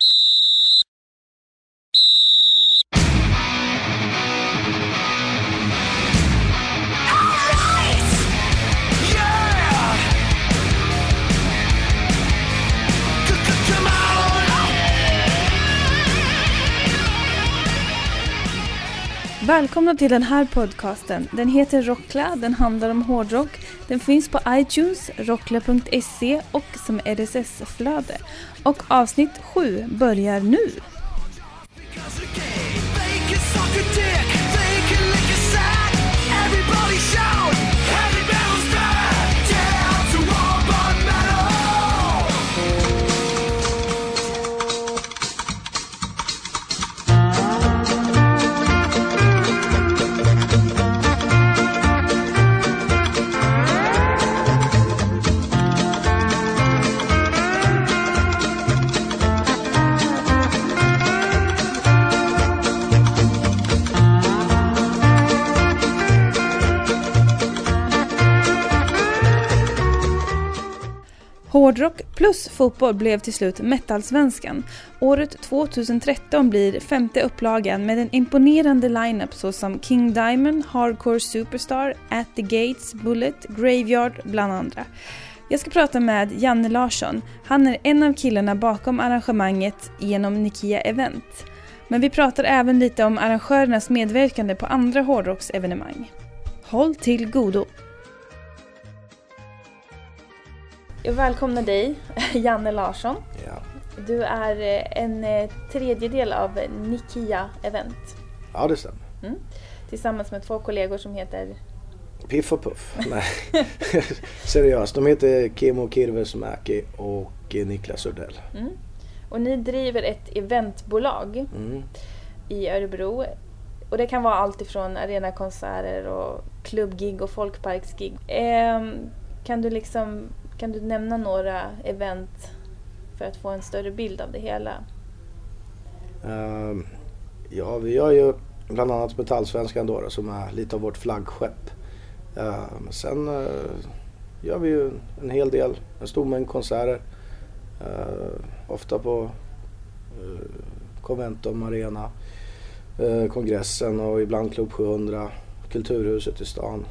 you Välkomna till den här podcasten. Den heter Rockla, den handlar om hårdrock. Den finns på iTunes, rockla.se och som RSS-flöde. Och avsnitt 7 börjar nu. Hårdrock plus fotboll blev till slut Metalsvenskan. Året 2013 blir femte upplagan med en imponerande lineup såsom King Diamond, Hardcore Superstar, At the Gates, Bullet, Graveyard bland andra. Jag ska prata med Janne Larsson. Han är en av killarna bakom arrangemanget genom Nikia Event. Men vi pratar även lite om arrangörernas medverkande på andra hårdrocksevenemang. Håll till godo! Jag välkomnar dig, Janne Larsson. Ja. Du är eh, en eh, tredjedel av Nikia Event. ja, det stämmer. Mm. Tillsammans med två kollegor som heter... Piff och Puff. Nej, seriöst. De heter Kimmo Kirvesmäki och Niklas Uddell. Mm. Och ni driver ett eventbolag Mm. i Örebro. Och det kan vara allt ifrån arenakonserter och klubbgig och folkparksgig. Ehm, kan du liksom kan du nämna några event för att få en större bild av det hela? Uh, ja, vi gör ju bland annat Metallsvenskan då, då, som är lite av vårt flaggskepp. Uh, sen uh, gör vi ju en hel del, en stor mängd konserter. Ehm, ofta på uh, Conventum Arena, eh, kongressen och ibland Klubb 700, Kulturhuset i stan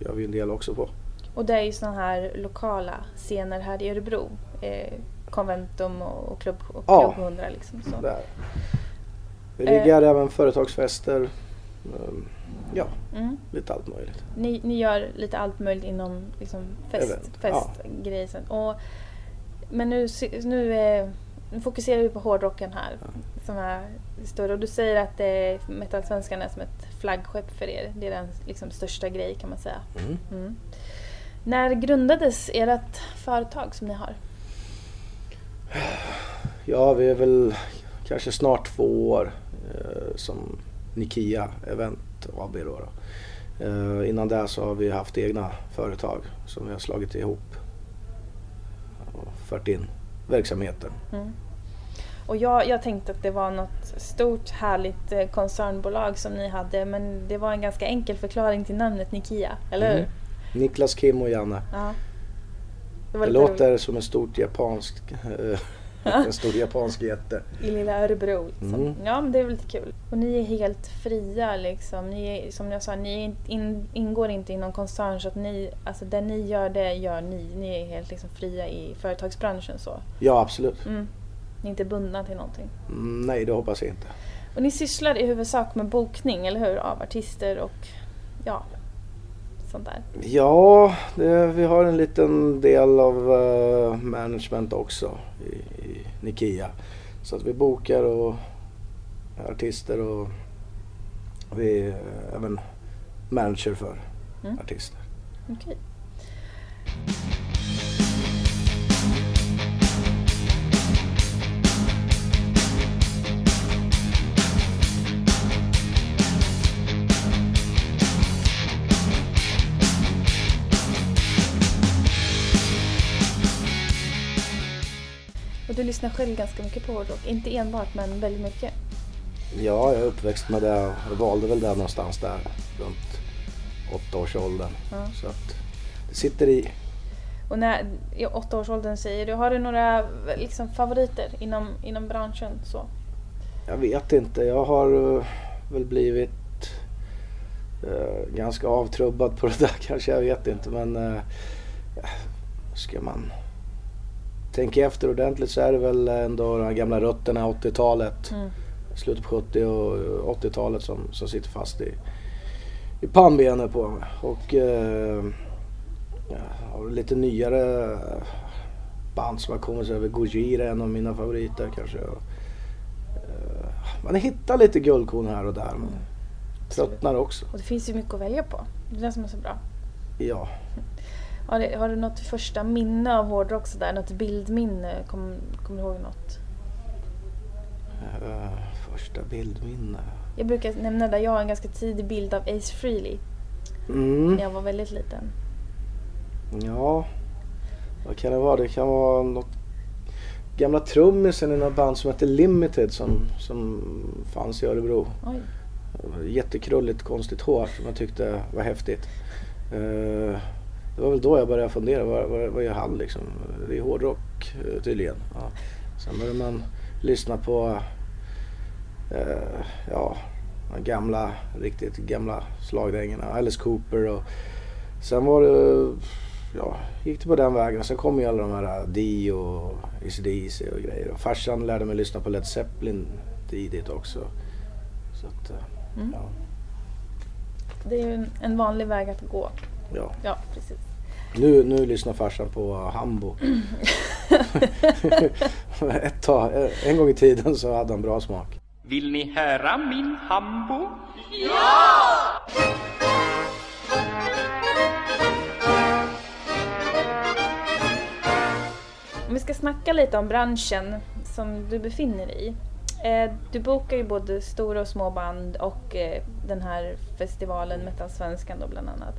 gör vi en del också på. Och det är ju sådana här lokala scener här i Örebro. Eh, Conventum och, och Klubb, och Ja. Klubb 100 liksom. Så. Där. Vi riggar även företagsfester. Ehm, Ja, Mm. lite allt möjligt. Ni, ni gör lite allt möjligt inom liksom, fest, ja. Och, men nu, nu, eh, nu fokuserar vi på hårdrocken här. Som är större. Och du säger att eh, Metalsvenskan är som ett flaggskepp för er. Det är den liksom, största grej kan man säga. Mm. Mm. När grundades ert företag som ni har? Ja, vi är väl kanske snart två år eh, som Nikia Event AB. Då, då. Eh, innan det så har vi haft egna företag som vi har slagit ihop och fört in verksamheten. Mm. Och jag, jag tänkte att det var något stort härligt eh, koncernbolag som ni hade men det var en ganska enkel förklaring till namnet Nikia, eller hur? Mm. Niklas, Kim och Janne. Ja. Det Det låter som en stort japansk, eh, en stor japansk jätte. i lilla Örebro. Liksom. Mm. Ja men det är väl lite kul. Och ni är helt fria liksom. Ni är, som jag sa, ni in, ingår inte i någon koncern så att ni, alltså det ni gör det gör ni. Ni är helt liksom fria i företagsbranschen så. Ja, absolut. Mm. Ni är inte bundna till någonting. Mm, nej, det hoppas jag inte. Och ni sysslar i huvudsak med bokning, eller hur? Av artister och ja, sånt där. Ja, det, vi har en liten del av eh, management också i, i Nikia. Så att vi bokar och artister och vi är även manager för Mm. artister. Okej. Och du lyssnar själv ganska mycket på hårdrock. Inte enbart, men väldigt mycket. Ja, jag är uppväxt med det och valde väl det någonstans där runt åtta års åldern. Ja. Så att det sitter i. Och när, i åttaårsåldern säger du, har du några liksom, favoriter inom, inom branschen? Så? Jag vet inte. Jag har uh, väl blivit uh, ganska avtrubbad på det där kanske. Jag vet inte men uh, ska man tänka efter ordentligt så är det väl ändå de gamla rötterna 80-talet. Mm. Slutet på 70 och 80-talet som, som sitter fast i, i pannbenet på mig. Och uh, ja, lite nyare band som har kommit över. Gojira en av mina favoriter kanske. Och, man hittar lite guldkorn här och där men mm. tröttnar också. Och det finns ju mycket att välja på. Det är det som är så bra. Ja. Har du, har du något första minne av hårdrock sådär? Något bildminne? Kommer kom du ihåg något? Uh, första bildminne? Jag brukar nämna där jag har en ganska tidig bild av Ace Frehley. Mm. När jag var väldigt liten. Ja, vad kan det vara? Det kan vara något gamla trummisen i något band som hette Limited som, som fanns i Örebro. Oj. Jättekrulligt konstigt hår som jag tyckte var häftigt. Uh, det var väl då jag började fundera, vad, vad, vad gör han liksom? Det är hårdrock uh, tydligen. Ja. Sen började man lyssna på uh, ja, gamla, riktigt gamla slagdängorna. Alice Cooper och sen var det ja, gick det på den vägen. Sen kom ju alla de här Dio och ACDC och grejer. Och farsan lärde mig lyssna på Led Zeppelin tidigt också. Så att, eh, mm. ja. Det är ju en vanlig väg att gå. Ja. Ja, precis. Nu, nu lyssnar farsan på Hambo. Ett tag, en gång i tiden så hade han bra smak. Vill ni höra min Hambo? Ja! Om vi ska snacka lite om branschen som du befinner dig i. Eh, du bokar ju både stora och små band och eh, den här festivalen Metalsvenskan då bland annat.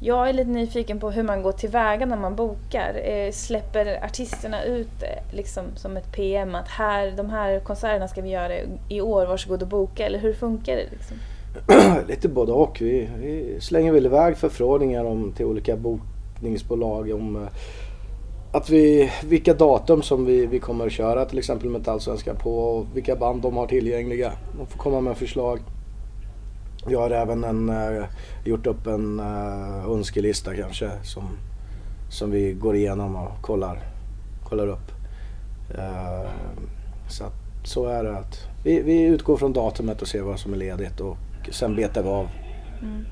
Jag är lite nyfiken på hur man går tillväga när man bokar. Eh, släpper artisterna ut eh, liksom som ett PM att här, de här konserterna ska vi göra i år, varsågod och boka eller hur funkar det? Liksom? lite både och. Vi, vi slänger väl iväg förfrågningar om, till olika bokningsbolag om eh, att vi, vilka datum som vi, vi kommer att köra till exempel Metallsvenskan på och vilka band de har tillgängliga. De får komma med förslag. Jag har även en, uh, gjort upp en uh, önskelista kanske som, som vi går igenom och kollar, kollar upp. Uh, så, att, så är det att vi, vi utgår från datumet och ser vad som är ledigt och sen betar vi av mm.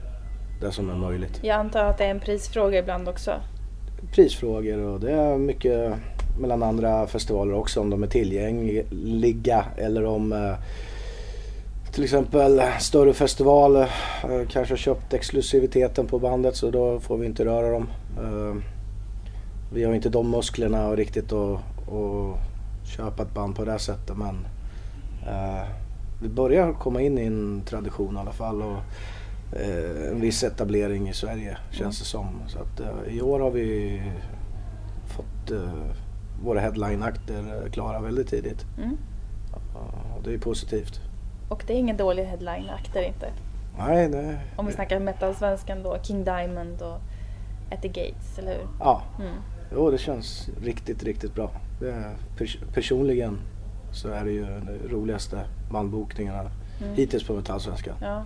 det som är möjligt. Jag antar att det är en prisfråga ibland också? prisfrågor och det är mycket mellan andra festivaler också om de är tillgängliga eller om eh, till exempel större festival eh, kanske köpt exklusiviteten på bandet så då får vi inte röra dem. Eh, vi har inte de musklerna och riktigt att, att köpa ett band på det sättet men vi börjar komma in i en tradition i alla fall. Och, eh, en viss etablering i Sverige känns det som. Så att, eh, I år har vi fått eh, våra headline-akter klara väldigt tidigt. Mm. Det är positivt. Och det är ingen dålig headline-akter inte? Nej, det... Om vi snackar metal-svenskan då, King Diamond och the Gates, eller hur? Ja, mm. jo det känns riktigt, riktigt bra. Pers personligen så är det ju de roligaste bandbokningarna mm. hittills på Metallsvenskan. Ja.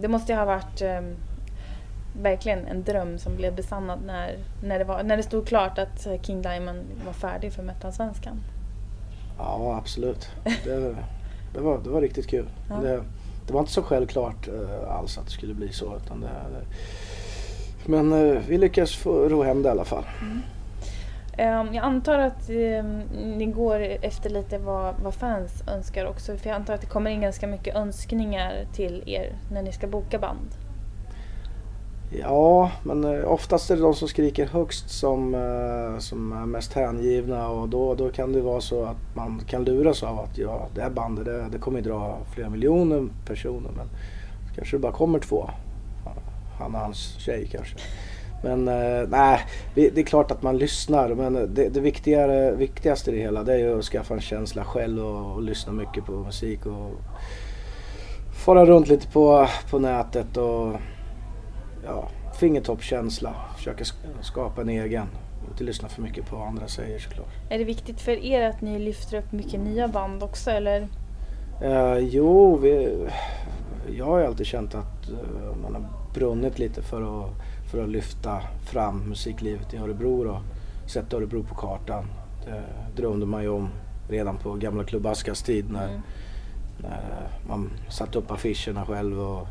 Det måste ju ha varit eh, verkligen en dröm som blev besannad när, när, det var, när det stod klart att King Diamond var färdig för Metalsvenskan. Ja, absolut. Det, det, var, det var riktigt kul. Ja. Det, det, var inte så självklart uh, alls att det skulle bli så. Utan det, men uh, vi lyckades få ro hem det i alla fall. Mm. Um, jag antar att um, ni går efter lite vad, vad, fans önskar också. För jag antar att det kommer in ganska mycket önskningar till er när ni ska boka band. Ja, men eh, oftast är det de som skriker högst som, eh, som är mest hängivna och då, då kan det vara så att man kan luras av att ja, det här bandet det, det kommer dra flera miljoner personer men kanske det bara kommer två. Han och hans tjej kanske. Men eh, nej, det är klart att man lyssnar men det, det viktigare, viktigaste i det hela det är ju att skaffa en känsla själv och, och lyssna mycket på musik och fara runt lite på, på nätet och ja, fingertoppskänsla. Försöka sk- skapa en egen. Inte lyssna för mycket på vad andra säger såklart. Är det viktigt för er att ni lyfter upp mycket nya band också eller? Eh, jo, vi, jag har ju alltid känt att eh, man har brunnit lite för att, för att lyfta fram musiklivet i Örebro då. Sätta Örebro på kartan. Det drömde man ju om redan på gamla Klubb Askas tid när, Mm. när man satte upp affischerna själv. Och,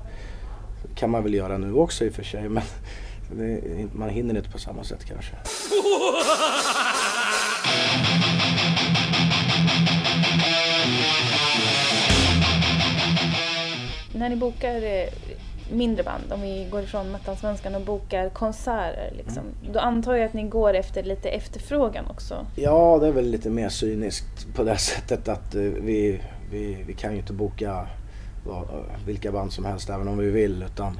kan man väl göra nu också i och för sig men det, man hinner inte på samma sätt kanske. När ni bokar eh, mindre band, om vi går ifrån metalsvenskan och bokar konserter liksom, då antar jag att ni går efter lite efterfrågan också. Ja, det är väl lite mer cyniskt på det sättet att eh, vi, vi, vi kan ju inte boka vilka band som helst även om vi vill utan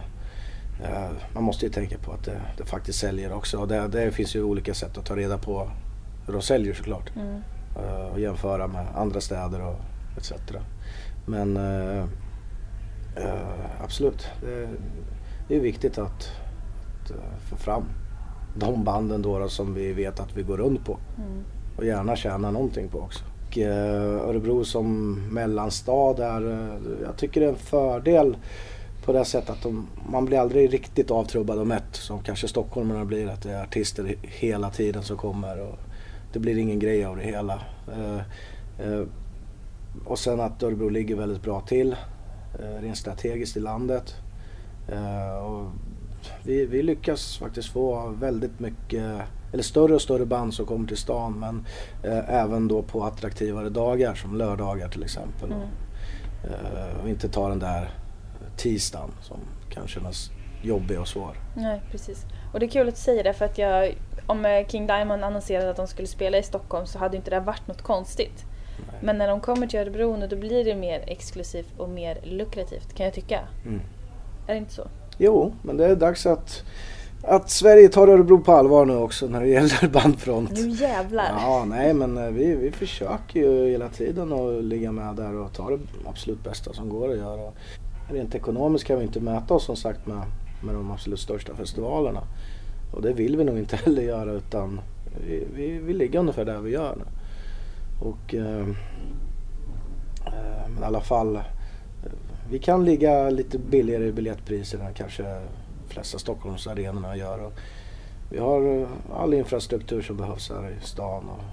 eh, man måste ju tänka på att det, det faktiskt säljer också och det, det finns ju olika sätt att ta reda på hur de säljer såklart Mm. eh, och jämföra med andra städer och etc. Men eh, eh, absolut, det, det är viktigt att, att eh, få fram de banden då, då som vi vet att vi går runt på Mm. och gärna tjäna någonting på också. Och, eh, Örebro som mellanstad är, eh, jag tycker det är en fördel på det sättet att de, man blir aldrig riktigt avtrubbad och mätt som kanske stockholmarna blir. Att det är artister hela tiden som kommer och det blir ingen grej av det hela. Eh, eh, och sen att Örebro ligger väldigt bra till eh, rent strategiskt i landet. Eh, och vi, vi lyckas faktiskt få väldigt mycket, eller större och större band som kommer till stan men eh, även då på attraktivare dagar som lördagar till exempel. Mm. Eh, och inte ta den där tisdagen som kan kännas jobbig och svår. Nej, precis. Och det är kul att du säger det för att jag, om eh, King Diamond annonserade att de skulle spela i Stockholm så hade inte det varit något konstigt. Nej. Men när de kommer till Örebro nu då blir det mer exklusivt och mer lukrativt kan jag tycka. Mm. Är det inte så? Jo, men det är dags att, att Sverige tar Örebro på allvar nu också när det gäller bandfront. Nu jävlar! Ja, nej men eh, vi, vi försöker ju hela tiden att ligga med där och ta det absolut bästa som går att göra. Rent ekonomiskt kan vi inte mäta oss som sagt med, med de absolut största festivalerna. Och det vill vi nog inte heller göra utan vi, vi, vi ligger ungefär där vi gör nu. Och eh, eh, i alla fall, eh, vi kan ligga lite billigare i biljettpriser än kanske flesta Stockholmsarenorna gör. Och vi har eh, all infrastruktur som behövs här i stan. Och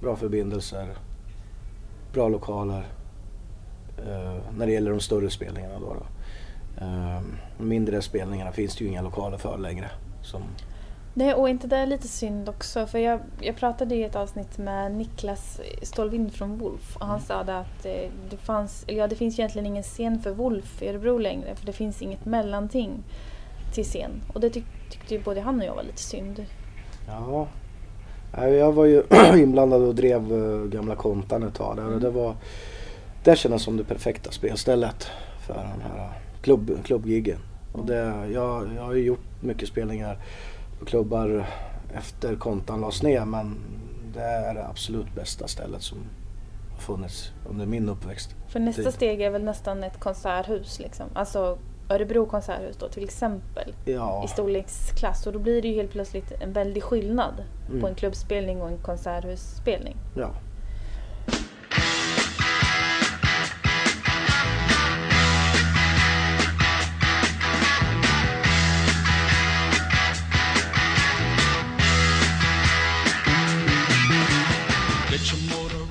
bra förbindelser, bra lokaler. Eh, när det gäller de större spelningarna då. då. Eh, mindre spelningarna finns det ju inga lokaler för längre. Som, Nej, och inte det är lite synd också? För jag, jag pratade i ett avsnitt med Niklas Stålvind från Wolf och han sa det att eh, det fanns, ja det finns egentligen ingen scen för Wolf i Örebro längre för det finns inget mellanting till scen. Och det tyck, tyckte ju både han och jag var lite synd. ja, jag var ju inblandad och drev eh, gamla kontan ett tag där och det var det kändes som det perfekta spelstället för den här klubb, klubbgiggen. Och det, jag, jag har ju gjort mycket spelningar på klubbar efter kontan lades ner men det är det absolut bästa stället som har funnits under min uppväxt. För nästa Tid. steg är väl nästan ett konserthus liksom. Alltså Örebro konserthus då till exempel. Ja, I storleksklass och då blir det ju helt plötsligt en väldig skillnad Mm. på en klubbspelning och en konserthusspelning. ja.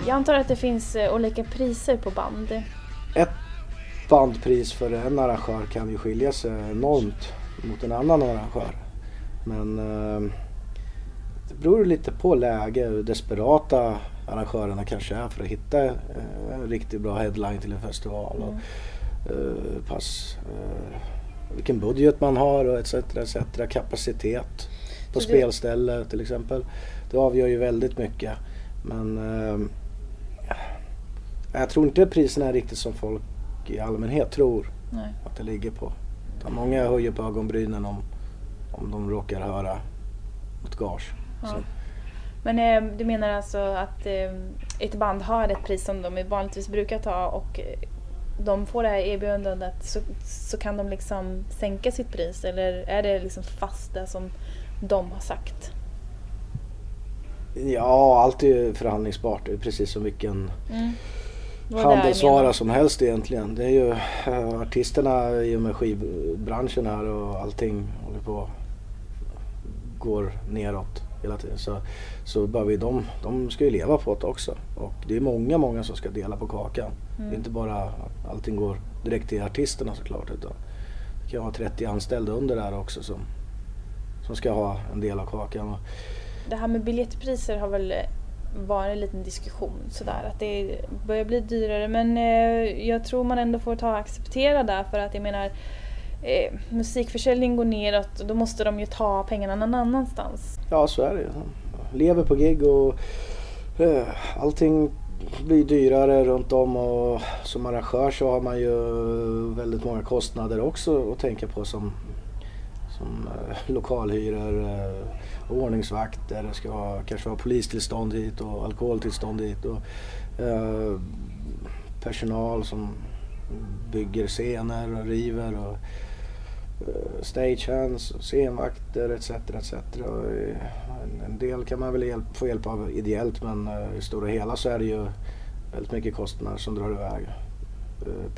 Jag antar att det finns eh, olika priser på band. Ett bandpris för en arrangör kan ju skilja sig enormt mot en annan arrangör. Men eh, det beror lite på läge, hur desperata arrangörerna kanske är för att hitta eh, en riktigt bra headline till en festival. Och, eh, pass, eh, vilken budget man har och etc. etc. Kapacitet på Så spelställe till exempel. Det avgör ju väldigt mycket. Men eh, jag tror inte priserna är riktigt som folk i allmänhet tror Nej. att det ligger på. Utan många höjer på ögonbrynen om, om de råkar höra något gage. Ja. Men eh, du menar alltså att eh, ett band har ett pris som de vanligtvis brukar ta och eh, de får det här erbjudandet så, så kan de liksom sänka sitt pris eller är det liksom fast det som de har sagt? Ja, allt är förhandlingsbart. Det är precis som vilken Mm. Handelsvara som helst egentligen. Det är ju äh, artisterna i och med skivbranschen här och allting håller på går neråt hela tiden. Så, så bara vi, de, de ska ju leva på det också. Och det är många, många som ska dela på kakan. Mm. Det är inte bara att allting går direkt till artisterna såklart. Utan det kan vara 30 anställda under där också som, som ska ha en del av kakan. Det här med biljettpriser har väl vara en liten diskussion sådär att det börjar bli dyrare men eh, jag tror man ändå får ta och acceptera det för att jag menar eh, musikförsäljning går neråt och då måste de ju ta pengarna någon annanstans. Ja, så är det ju. Lever på gig och eh, allting blir dyrare runt om och som arrangör så har man ju väldigt många kostnader också att tänka på som, som eh, lokalhyror, eh, ordningsvakter, det ska vara, kanske vara polistillstånd hit och alkoholtillstånd hit och eh, personal som bygger scener och river och eh, stagehands, och scenvakter etc. etc. Och, en- En del kan man väl hjälp, få hjälp av ideellt men eh, i stora hela så är det ju väldigt mycket kostnader som drar iväg. Eh,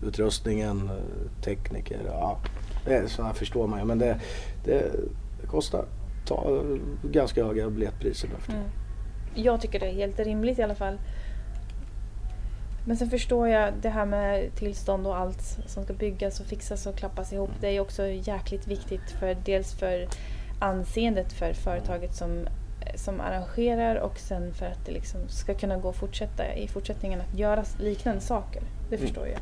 PA-utrustningen, eh, eh, tekniker, ja. Det är, så här förstår man ju men det, det, det kostar ta, ganska höga biljettpriser. Mm. Jag tycker det är helt rimligt i alla fall. Men sen förstår jag det här med tillstånd och allt som ska byggas och fixas och klappas ihop. Det är också jäkligt viktigt för dels för anseendet för företaget som, som arrangerar och sen för att det liksom ska kunna gå att fortsätta i fortsättningen att göra liknande saker. Det Mm. förstår jag.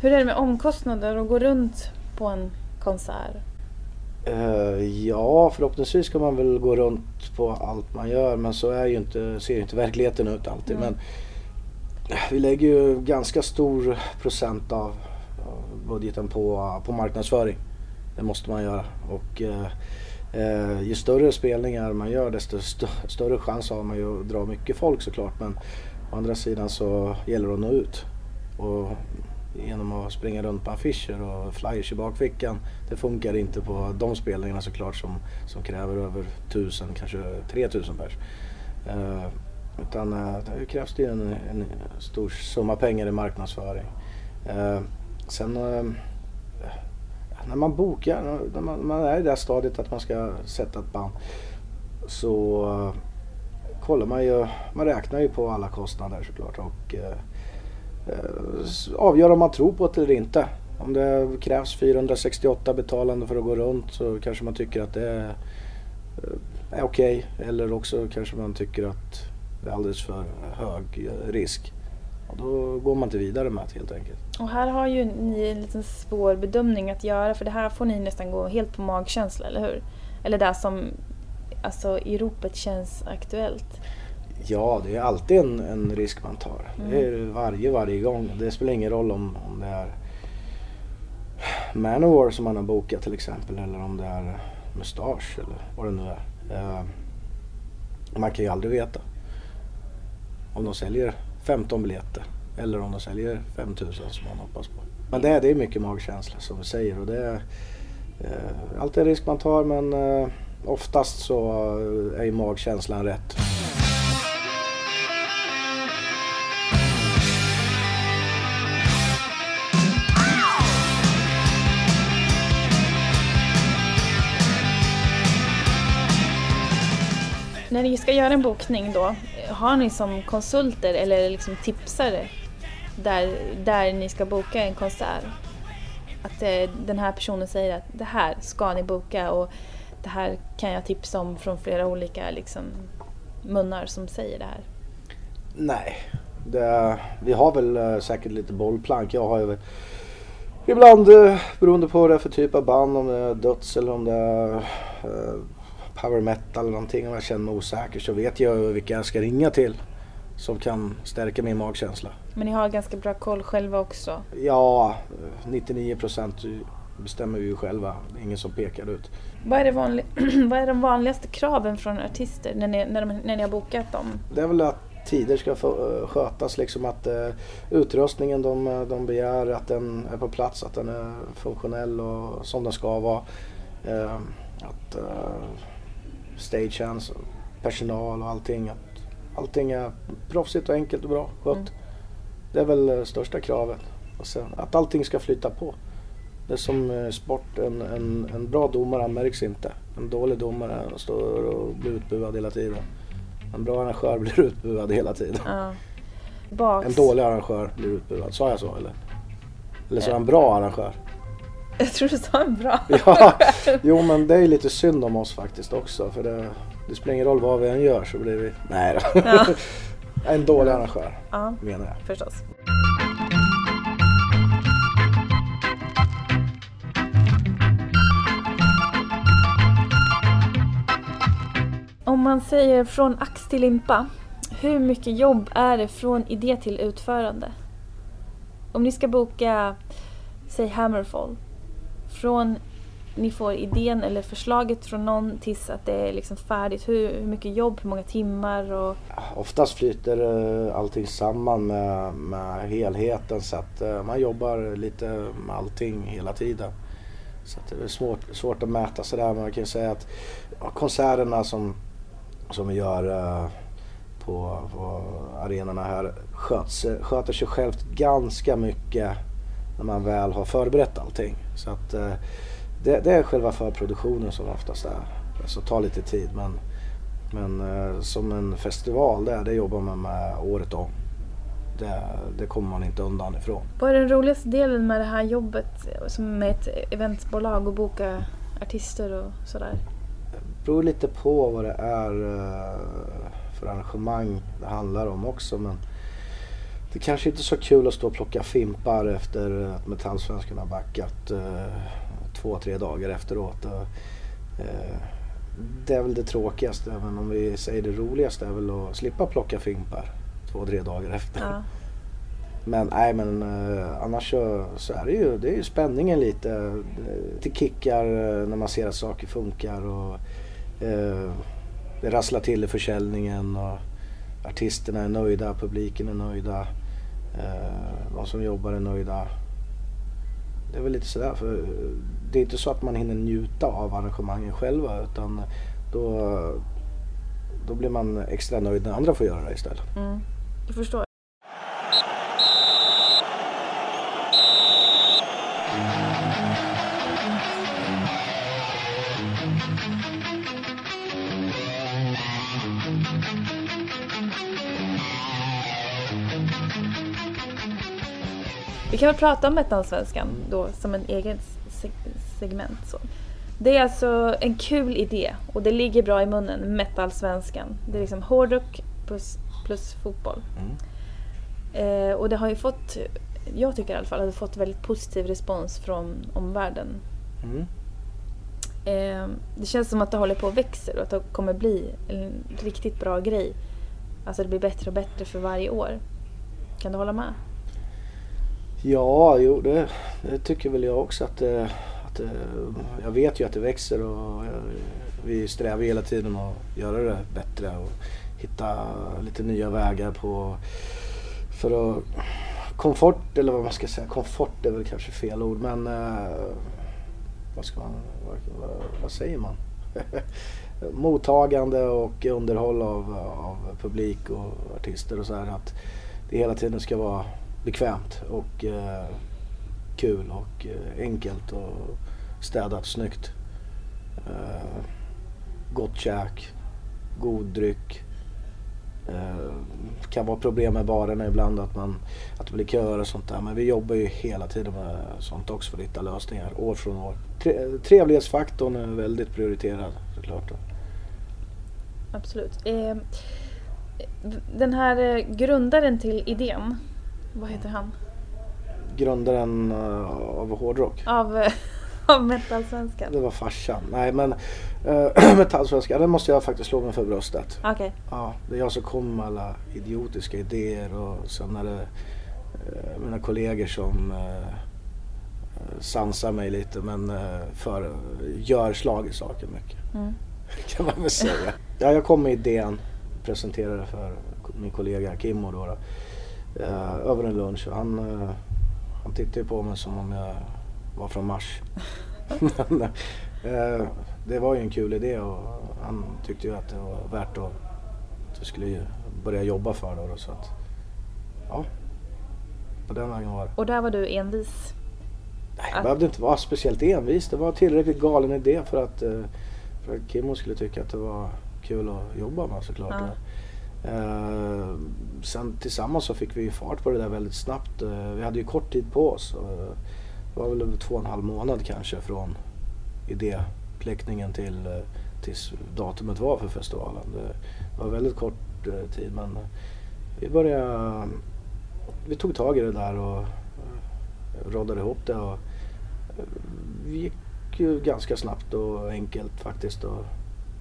Hur är det med omkostnader och gå runt på en konsert? Eh, ja, förhoppningsvis ska man väl gå runt på allt man gör men så är ju inte, ser ju inte verkligheten ut alltid. Mm. Men vi lägger ju ganska stor procent av budgeten på, på marknadsföring. Det måste man göra. Och, eh, eh, ju större spelningar man gör desto st- större chans har man ju att dra mycket folk såklart. Men å andra sidan så gäller det att nå ut. Och genom att springa runt på affischer och flyers i bakfickan. Det funkar inte på de spelningarna såklart som, som kräver över 1000, kanske 3000 pers. Eh, utan eh, det krävs det ju en, en stor summa pengar i marknadsföring. Eh, sen eh, när man bokar, när man, man är i det här stadiet att man ska sätta ett band så eh, kollar man ju, man räknar ju på alla kostnader såklart och eh, Eh, avgöra om man tror på det eller inte. Om det krävs 468 betalande för att gå runt så kanske man tycker att det är, eh, okej. Okay. okej. Eller också kanske man tycker att det är alldeles för hög risk. Och då går man inte vidare med det helt enkelt. Och här har ju ni en liten svår bedömning att göra för det här får ni nästan gå helt på magkänsla, eller hur? Eller det som alltså, i ropet känns aktuellt. Ja, det är alltid en, en risk man tar. Det är Mm. varje, varje gång. Det spelar ingen roll om, om det är Manowar som man har bokat till exempel eller om det är Mustache eller vad det nu är. Eh, man kan ju aldrig veta. Om de säljer 15 biljetter eller om de säljer 5000 som man hoppas på. Men det, är- det är mycket magkänsla som vi säger och det är eh, alltid en risk man tar men eh, oftast så är ju magkänslan rätt. När ni ska göra en bokning då, har ni som konsulter eller liksom tipsare där, där ni ska boka en konsert? Att eh, den här personen säger att det här ska ni boka och det här kan jag tipsa om från flera olika liksom, munnar som säger det här. Nej, det, vi har väl eh, säkert lite bollplank. Jag har ju ibland eh, beroende på vad det är för typ av band, om det är döds eller om det är eh, power metal eller någonting. Om jag känner mig osäker så vet jag vilka jag ska ringa till som kan stärka min magkänsla. Men ni har ganska bra koll själva också. Ja, eh, 99 procent bestämmer vi ju själva. Det är ingen som pekar ut. Vad är, det vanlig, vad är de vanligaste kraven från artister när ni, när, de, när ni har bokat dem? Det är väl att tider ska få, eh, skötas. Liksom att uh, utrustningen de, de begär att den är på plats, att den är funktionell och som den ska vara. Uh, att uh, stagehands, personal och allting. Att allting är proffsigt och enkelt och bra skött. Mm. Det är väl största kravet. Och sen, att allting ska flyta på. Det är som sport, en, en, en bra domare märks inte. En dålig domare står och blir utbuad hela tiden. En bra arrangör blir utbuad hela tiden. Ja. En dålig arrangör blir utbuad. Sa jag så eller? Eller sa jag en bra arrangör? Jag tror du sa en bra. ja, jo men det är lite synd om oss faktiskt också. För det, det spelar ingen roll vad vi än gör så blir vi... Nej då. Ja. en dålig arrangör ja, menar jag. Förstås. Om man säger från ax till limpa, hur mycket jobb är det från idé till utförande? Om ni ska boka, säg Hammerfall, från ni får idén eller förslaget från någon tills att det är liksom färdigt, hur, hur mycket jobb, hur många timmar? Och... Oftast flyter eh, allting samman med, med helheten så att eh, man jobbar lite med allting hela tiden. Så det är svårt, svårt att mäta sådär men man kan ju säga att konserterna som som vi gör eh, på, på arenorna här sköts, sköter sig självt ganska mycket när man väl har förberett allting. Så att uh, det, det, är själva förproduktionen som oftast är. Alltså tar lite tid men, men uh, som en festival där, det jobbar man med året om. Det, det, kommer man inte undan ifrån. Vad är den roligaste delen med det här jobbet som med ett eventbolag och boka artister och sådär? beror lite på vad det är eh, för arrangemang det handlar om också. Men det kanske inte är så kul att stå och plocka fimpar efter att Metallsvenskan har backat eh, två, tre dagar efteråt. Eh, det är väl det tråkigaste, men om vi säger det roligaste är väl att slippa plocka fimpar två, tre dagar efter. Ja. Men nej men eh, annars så, så, är det ju, det är ju spänningen lite. Det kickar när man ser att saker funkar. Och, Eh, det rasslar till i försäljningen och artisterna är nöjda, publiken är nöjda. Eh, de som jobbar är nöjda. Det är väl lite sådär. För det är inte så att man hinner njuta av arrangemangen själva utan då, då blir man extra nöjd när andra får göra det istället. Mm, jag förstår. Vi kan väl prata om Mellansvenskan då som en egen segment. Så. Det är alltså en kul idé och det ligger bra i munnen, Metalsvenskan. Det är liksom hårdrock plus, plus fotboll. Mm. Eh, och det har ju fått, jag tycker i alla fall, att det fått väldigt positiv respons från omvärlden. Mm. Eh, det känns som att det håller på att växa och att det kommer bli en riktigt bra grej. Alltså det blir bättre och bättre för varje år. Kan du hålla med? Ja, jo det, det, tycker väl jag också att, det, att eh, jag vet ju att det växer och eh, vi strävar hela tiden att göra det bättre och hitta lite nya vägar på för att komfort eller vad man ska säga, komfort är väl kanske fel ord men vad ska man, vad, vad säger man? Mottagande och underhåll av, av publik och artister och så här att det hela tiden ska vara bekvämt och eh, kul och eh, enkelt och städat snyggt. Eh, gott käk, god dryck. Eh, kan vara problem med barerna ibland att, man, att det blir köer och sånt där. Men vi jobbar ju hela tiden med sånt också för att hitta lösningar år från år. Tre, trevlighetsfaktorn är väldigt prioriterad såklart. Absolut. Eh, den här eh, grundaren till idén vad heter han? Grundaren uh, av hårdrock? Av, uh, av metalsvenskan? Det var farsan. Nej men uh, metalsvenskan, det måste jag faktiskt slå mig för bröstet. Okay. Ja, det är jag som kommer med alla idiotiska idéer och sen är det uh, mina kollegor som uh, sansar mig lite men för, gör slag i saken mycket. Mm. kan man väl säga. ja, jag kom med idén, presenterade för min kollega Kimmo då, då eh, över en lunch och han, eh, han tittade på mig som om jag var från Mars. Men, eh, det var ju en kul idé och han tyckte ju att det var värt att, att vi skulle börja jobba för det. Så att, ja, på den vägen var det. Och där var du envis? Nej, jag behövde inte vara speciellt envis. Det var en tillräckligt galen idé för att, eh, för att Kimmo skulle tycka att det var kul att jobba med såklart. Ja. Eh, sen tillsammans så fick vi ju fart på det där väldigt snabbt. Eh, vi hade ju kort tid på oss. Eh, det var väl över två och en halv månad kanske från idépläckningen till eh, tills datumet var för festivalen. Det var väldigt kort eh, tid men vi började... Vi tog tag i det där och eh, ihop det. Och, eh, vi gick ju ganska snabbt och enkelt faktiskt att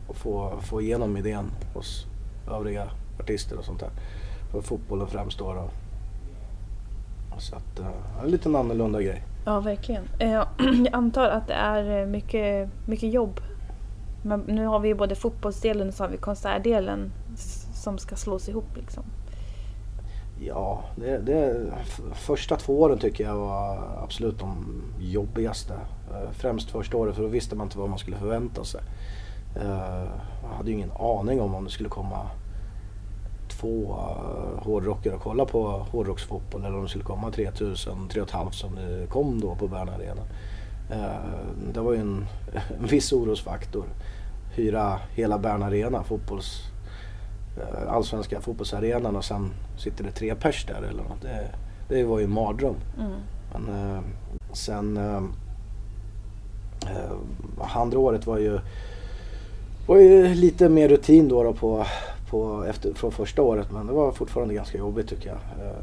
att få, få igenom idén hos övriga artister och sånt där. För fotbollen främst då. då. Så att, eh, en liten annorlunda grej. Ja, verkligen. Eh, Jag antar att det är eh, mycket, mycket jobb. Men nu har vi både fotbollsdelen och så har vi konsertdelen som ska slås ihop liksom. Ja, det, det, första två åren tycker jag var absolut de jobbigaste. Främst första året för då visste man inte vad man skulle förvänta sig. Man hade ju ingen aning om om det skulle komma två eh, hårdrockare och kolla på hårdrocksfotboll eller om det skulle komma 3000, 3500 som det kom då på Bern Arena. Eh, Det var ju en, en viss orosfaktor. Hyra hela Bern Arena, fotbolls, eh, allsvenska fotbollsarenan och sen sitter det tre pers där eller något. Det, det var ju en mardröm. Mm. Men sen andra året var ju, var ju lite mer rutin då, då på, på efter, från första året men det var fortfarande ganska jobbigt tycker jag. Eh,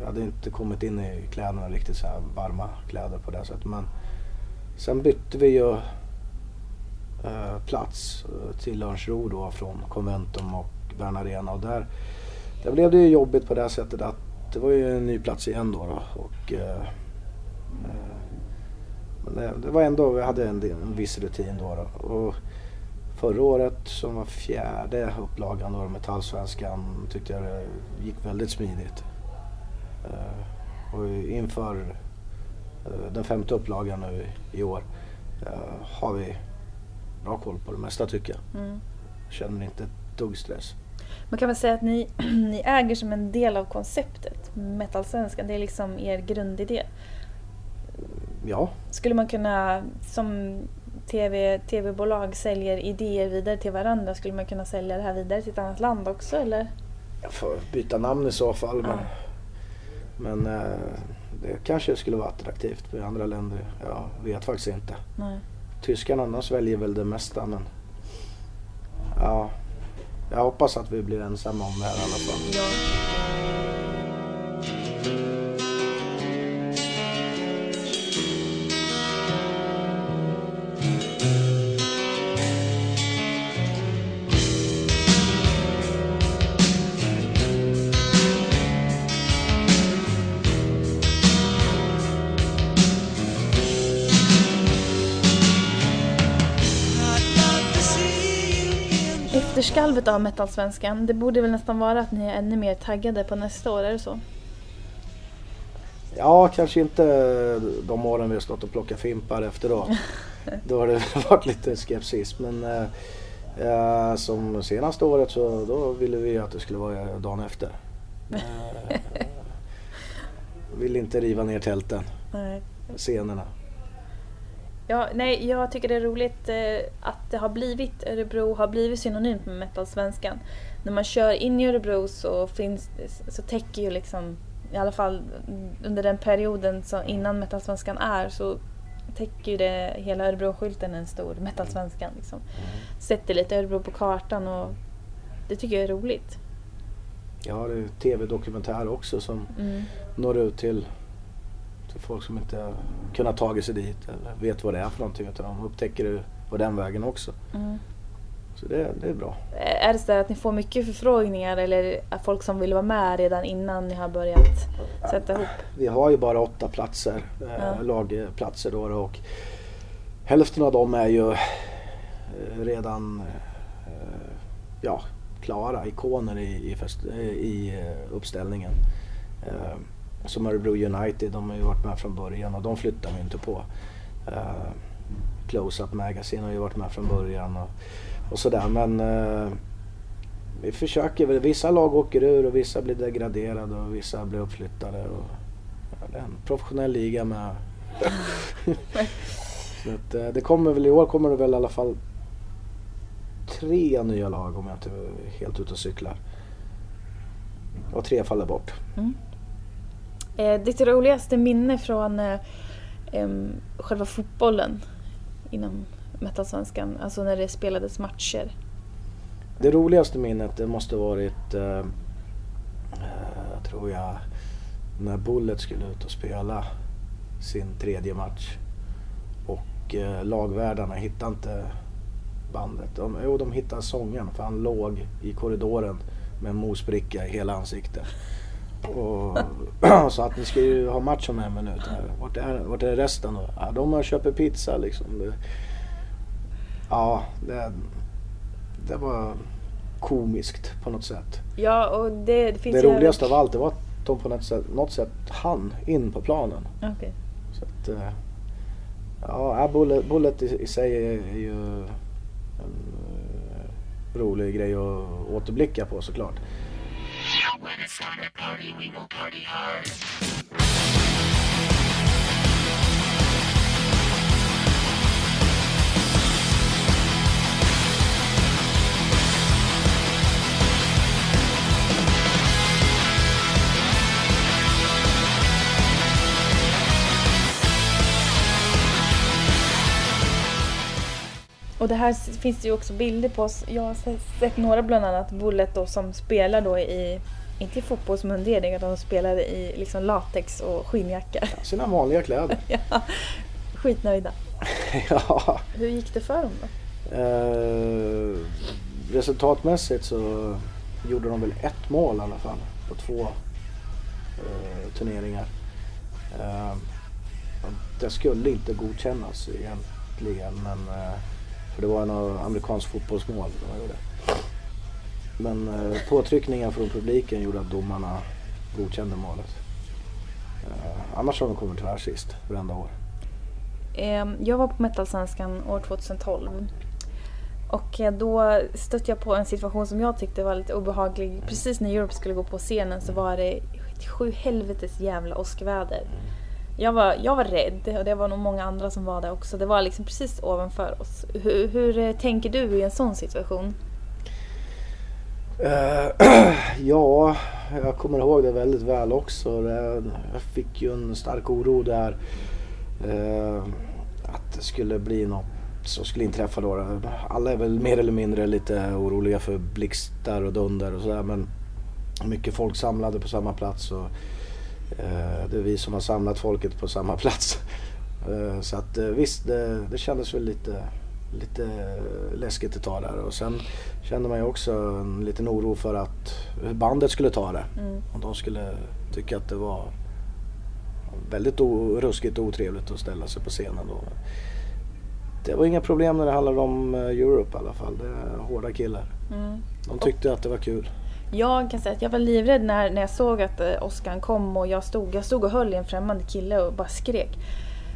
jag hade inte kommit in i kläderna riktigt så här varma kläder på det sättet. Men sen bytte vi ju eh, plats eh, till Örnsro då från Conventum och Bern Arena och där, där blev det ju jobbigt på det sättet att det var ju en ny plats igen då. då och, eh, eh, men det, det var ändå, vi hade en, en viss rutin då. då. Och förra året som var fjärde upplagan då, Metallsvenskan, tyckte jag det gick väldigt smidigt. Eh, och inför eh, den femte upplagan nu i år eh, har vi bra koll på det mesta tycker jag. Mm. Känner inte ett dugg stress. Man kan väl säga att ni, ni äger som en del av konceptet Metalsvenskan. Det är liksom er grundidé. Ja, Skulle man kunna, som TV, tv-bolag säljer idéer vidare till varandra, skulle man kunna sälja det här vidare till ett annat land också eller? jag får byta namn i så fall. Men, Ja. men eh, det kanske skulle vara attraktivt för andra länder. Jag vet faktiskt inte. Nej. Tyskarna annars väljer väl det mesta men ja, jag hoppas att vi blir ensamma om det här i alla fall. Ja. Efterskalvet av Metalsvenskan, det borde väl nästan vara att ni är ännu mer taggade på nästa år, är det så? Ja, kanske inte de åren vi har stått och plockat fimpar efteråt. Då har det varit lite skepsis. Men eh, eh, som senaste året så då ville vi att det skulle vara dagen efter. Eh, vill inte riva ner tälten, Nej. scenerna. Ja, nej, jag tycker det är roligt eh, att det har blivit, Örebro har blivit synonymt med metalsvenskan. När man kör in i Örebro så, finns, så täcker ju liksom, i alla fall under den perioden så innan metalsvenskan är så täcker ju det hela Örebro-skylten en stor metalsvenskan. Liksom. Sätter lite Örebro på kartan och det tycker jag är roligt. Ja, det är tv-dokumentär också som Mm. når ut till folk som inte kunnat ta sig dit eller vet vad det är för någonting. Utan de upptäcker det på den vägen också. Mm. Så det, det är bra. Är det så att ni får mycket förfrågningar eller är folk som vill vara med redan innan ni har börjat sätta ihop? Vi har ju bara åtta platser, eh, Ja. lagplatser då och hälften av dem är ju eh, redan eh, ja, klara ikoner i, i, i uppställningen. Som Örebro United, de har ju varit med från början och de flyttar vi inte på. Eh, Close-Up Magazine har ju varit med från början och, och sådär men eh, vi försöker väl. Vissa lag åker ur och vissa blir degraderade och vissa blir uppflyttade. Och, ja, det är en professionell liga med. Så att, eh, det kommer väl i år kommer det väl i alla fall tre nya lag om jag inte är helt ute och cyklar. Och tre faller bort. Eh, ditt roligaste minne från eh, själva fotbollen inom Metalsvenskan, alltså när det spelades matcher? Det roligaste minnet det måste varit, eh, eh, tror jag, när Bullet skulle ut och spela sin tredje match. Och eh, lagvärdarna hittade inte bandet. De, jo, de hittade sången för han låg i korridoren med en mosbricka i hela ansiktet. Och sa att ni ska ju ha match om en minut här. Vart är, vart är resten då? Ja, de har köper pizza liksom. Det, ja, det, det var komiskt på något sätt. Ja, och det, det finns Det roligaste av allt det var att de på något sätt, något sätt hann in på planen. Okej. Så att, eh, ja, Bullet, Bullet i, i sig är, är ju en eh, rolig grej att återblicka på såklart. Och det här finns det ju också bilder på. Jag har sett några bland annat Bullet då som spelar då i, inte i fotbollsmundering utan de spelar i liksom latex och skinnjacka. Ja, sina vanliga kläder. ja. Skitnöjda. ja. Hur gick det för dem då? Eh, resultatmässigt så gjorde de väl ett mål i alla fall på två eh, turneringar. Eh, det skulle inte godkännas egentligen men eh, för det var en amerikansk fotbollsmål de gjorde. Men eh, påtryckningar från publiken gjorde att domarna godkände målet. Eh, annars har de kommit tyvärr sist varenda år. Ehm, jag var på Metalsvenskan år 2012. Och eh, då stötte jag på en situation som jag tyckte var lite obehaglig. Precis när Europe skulle gå på scenen så var det sju helvetes jävla åskväder. Jag var, jag var rädd och det var nog många andra som var där också. Det var liksom precis ovanför oss. Hur, hur tänker du i en sån situation? Eh, ja, jag kommer ihåg det väldigt väl också. Jag fick ju en stark oro där. Eh, att det skulle bli något som skulle inträffa då. Alla är väl mer eller mindre lite oroliga för blixtar och dunder och sådär. Men mycket folk samlade på samma plats. Och, eh, det är vi som har samlat folket på samma plats. Så att visst, det, det kändes väl lite, lite läskigt ett tag där. Och sen kände man ju också en liten oro för att hur bandet skulle ta det. Mm. Om de skulle tycka att det var väldigt ruskigt och otrevligt att ställa sig på scenen då. Det var inga problem när det handlade om eh, Europe i alla fall. Det är hårda killar. Mm. De tyckte att det var kul. Jag kan säga att jag var livrädd när, när jag såg att eh, Oskar kom och jag stod, jag stod och höll i en främmande kille och bara skrek.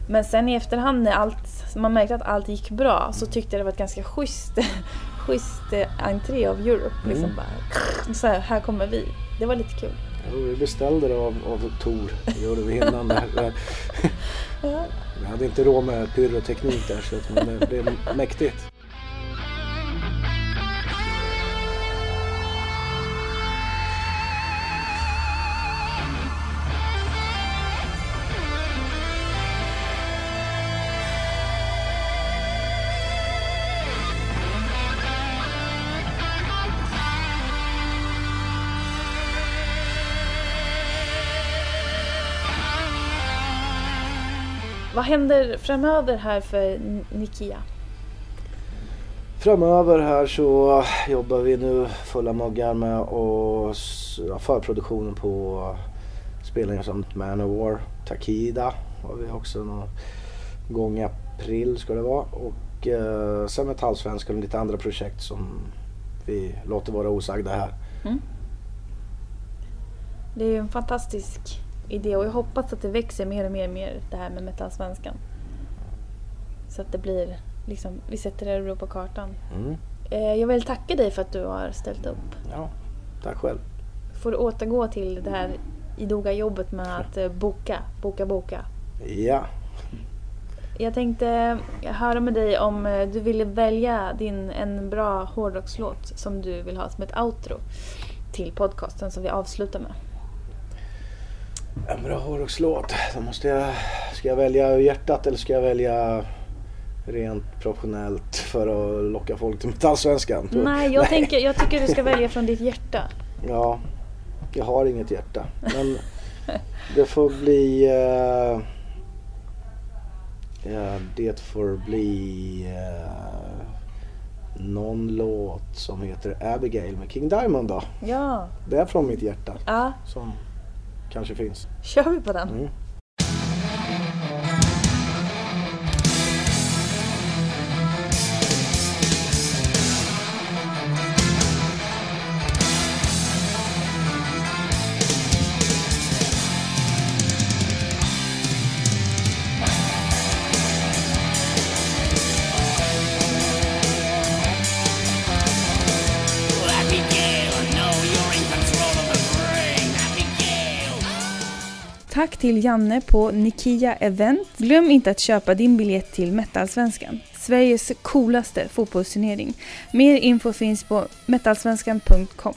Men sen i efterhand när allt, man märkte att allt gick bra så tyckte jag det var ett ganska schysst, schysst eh, entré av Europe. Liksom Mm. bara, så här, här kommer vi. Det var lite kul. Ja, Vi beställde det av, av Tor. Det gjorde vi innan. Där. Ja. Vi hade inte råd med pyroteknik där så att, men det blev mäktigt. Vad händer framöver här för Nikia? Framöver här så jobbar vi nu fulla muggar med och förproduktionen på spelningar som Manowar, Takida har vi också någon gång i april ska det vara. Och eh, sen Metallsvenskan och lite andra projekt som vi låter vara osagda här. Det är en fantastisk idé och jag hoppas att det växer mer och mer och mer det här med Metalsvenskan. Så att det blir liksom, vi sätter Örebro på kartan. Mm. Eh, Jag vill tacka dig för att du har ställt upp. Ja, tack själv. Får du återgå till det här idoga jobbet med att eh, boka, boka, boka. Ja, Jag tänkte höra med dig om eh, du ville välja din, en bra hårdrockslåt som du vill ha som ett outro till podcasten som vi avslutar med. En bra hårdrockslåt. Då måste jag, ska jag välja ur hjärtat eller ska jag välja rent professionellt för att locka folk till Metallsvenskan? Nej, jag, Tänker, jag tycker du ska välja från ditt hjärta. Ja, jag har inget hjärta. Men det får bli... eh, ja, det får bli eh, någon låt som heter Abigail med King Diamond då. Ja, Det är från mitt hjärta ja. som kanske finns. Kör vi på den? Mm. Tack till Janne på Nikia Event. Glöm inte att köpa din biljett till Metalsvenskan. Sveriges coolaste fotbollsturnering. Mer info finns på metalsvenskan.com.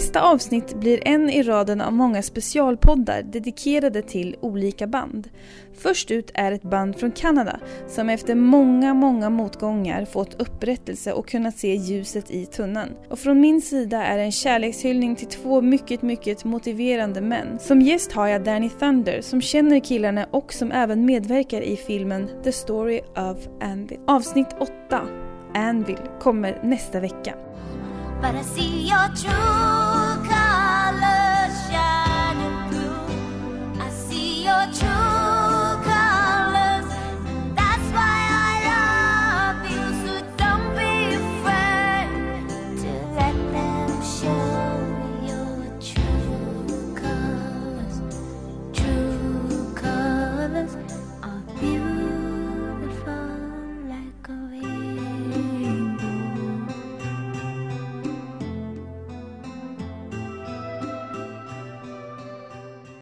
Nästa avsnitt blir en i raden av många specialpoddar dedikerade till olika band. Först ut är ett band från Kanada som efter många, många motgångar fått upprättelse och kunnat se ljuset i tunneln. Och från min sida är det en kärlekshyllning till två mycket, mycket motiverande män. Som gäst har jag Danny Thunder som känner killarna och som även medverkar i filmen The Story of Anvil. Avsnitt 8, Anvil, kommer nästa vecka. But I see your true